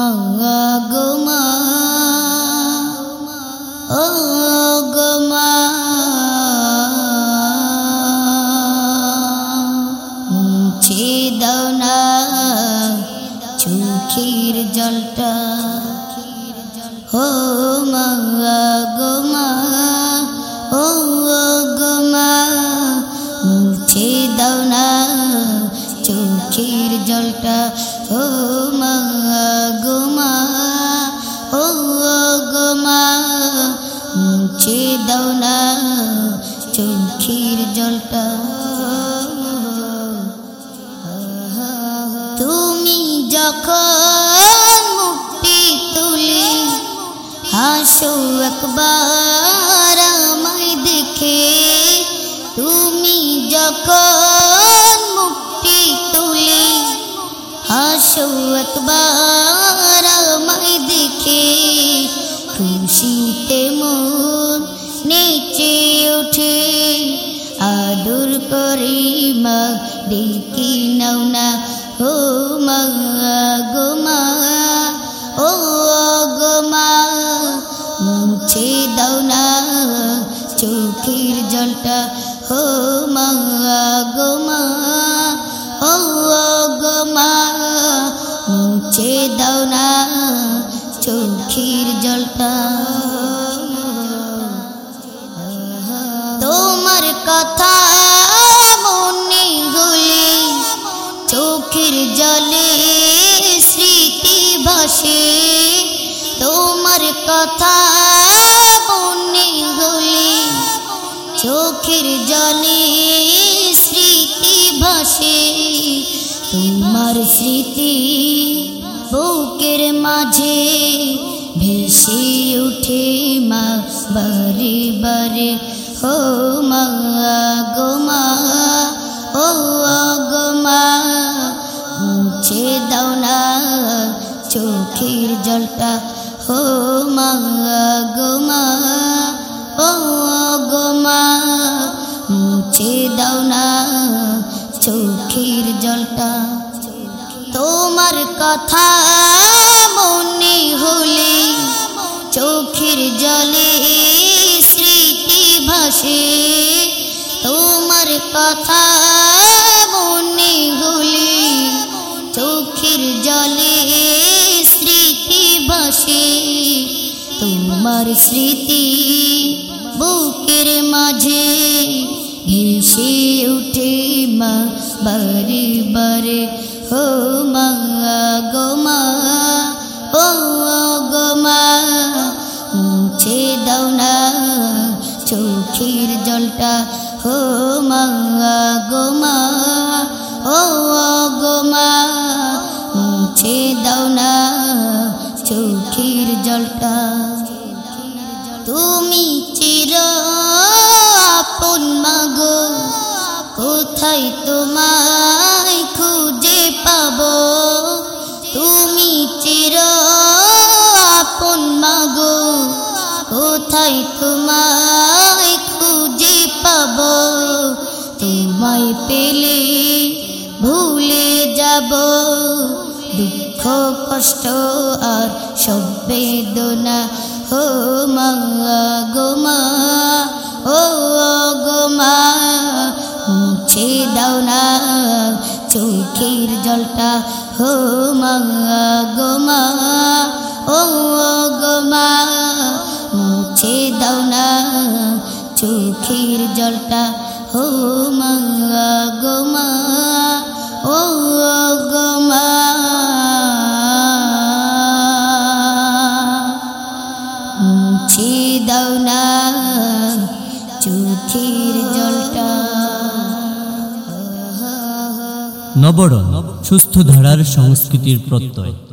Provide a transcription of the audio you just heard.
মা গো মা ও গো মা মুছে দাও না চোখের জলটা। ও মা গো মা ও গো মা দাও না চোখের জলটা। জলটা তুমি যখন মুক্তি তুলে হাসো একবার আমায় দেখে, তুমি যখন মুক্তি তুলে হাসো একবার আমায় দেখে, খুশিতে আদর করি মা দেখি নাও না, ও মা, গো মা। ও, গো মা মুছে দাও না, চোখের জলটা। ও মা, গো মা, ও, গো মা মুছে দাও না, চোখের জলটা। কথা ভাসে তোমার কথা মনে হলে চোখের জলে স্মৃতি ভাসে। তোমার স্মৃতি বুকের মাঝে ভেসে উঠে মা, বারে বারে। ও মা, গো মা, ও গো মা, মুছে দাও না। চোখের জলটা ও মা, গো মা, ও গো মা, মুছে দাও না চোখের জলটা। তোমার কথা মনে হলে চোখের জলে স্মৃতি ভাসে। তোমার কথা তোমার স্মৃতি বুকের মাঝে ভেসে উঠে মা, বারে বারে। ও মা, গো মা, ও গো মা, মুছে দাও না চোখের জলটা। ও মা, গো মা, ও গো মা, মুছে দাও না চোখের জলটা। তুমি চির আপন মাগো। কোথায় তোমায় খুঁজে পাবো? তুমি চির আপন মাগো। কোথায় তোমায় খুঁজে পাবো? তোমায় পেলে ভুলে যাব। দুঃখ, কষ্ট আর সব বেদনা মা গো মা, ও গো মা, মুছে দাও না চোখের জলটা। ও মা গো মা, ও গো মা, মুছে দাও না চোখের জলটা। ও মা গো মা। নবরণ সুস্থ ধারার সংস্কৃতির প্রত্যয়।